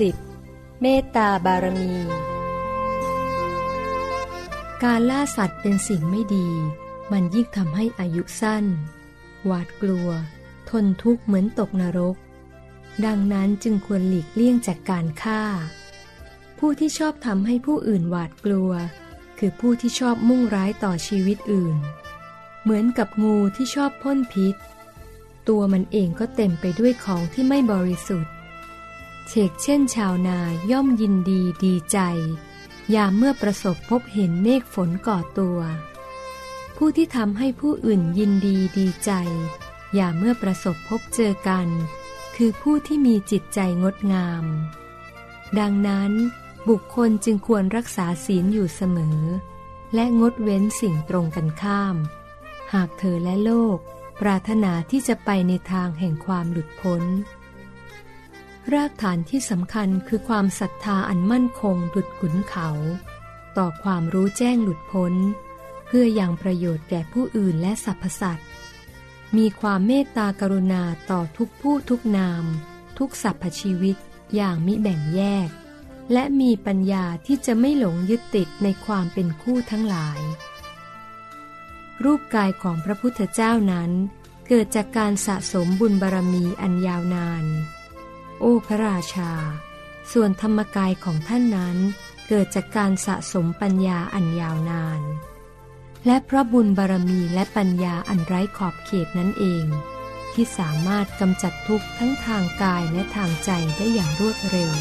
10. เมตตาบารมี การล่าสัตว์เป็นสิ่งไม่ดี มันยิ่งทำให้อายุสั้น หวาดกลัว ทนทุกข์เหมือนตกนรก ดังนั้นจึงควรหลีกเลี่ยงจากการฆ่า ผู้ที่ชอบทำให้ผู้อื่นหวาดกลัว คือผู้ที่ชอบมุ่งร้ายต่อชีวิตอื่น เหมือนกับงูที่ชอบพ่นพิษ ตัวมันเองก็เต็มไปด้วยของที่ไม่บริสุทธิ์ เชกเช่นชาวนาย่อมยินดีดีใจ ยามเมื่อประสบพบเห็นเมฆฝนก่อตัว ผู้ที่ทำให้ผู้อื่นยินดีดีใจ ยามเมื่อประสบพบเจอกัน คือผู้ที่มีจิตใจงดงาม ดังนั้น บุคคลจึงควรรักษาศีลอยู่เสมอ และงดเว้นสิ่งตรงกันข้าม หากเธอและโลก ปรารถนาที่จะไปในทางแห่งความหลุดพ้น รากฐานที่สำคัญคือความศรัทธาอันมั่นคงดุดขุนเขา ต่อความรู้แจ้งหลุดพ้น เพื่ออยังประโยชน์แก่ผู้อื่นและสรรพสัตว์ มีความเมตตากรุณาต่อทุกผู้ทุกนาม ทุกสรรพชีวิตอย่างมิแบ่งแยก และมีปัญญาที่จะไม่หลงยึดติดในความเป็นคู่ทั้งหลาย รูปกายของพระพุทธเจ้านั้น เกิดจากการสะสมบุญบารรมีอันยาวนาน โอ้พระราชา ส่วนธรรมกายของท่านนั้นเกิดจากการสะสมปัญญาอันยาวนาน และพระบุญบารมีและปัญญาอันไร้ขอบเขตนั้นเอง ที่สามารถกำจัดทุกข์ทั้งทางกายและทางใจได้อย่างรวดเร็ว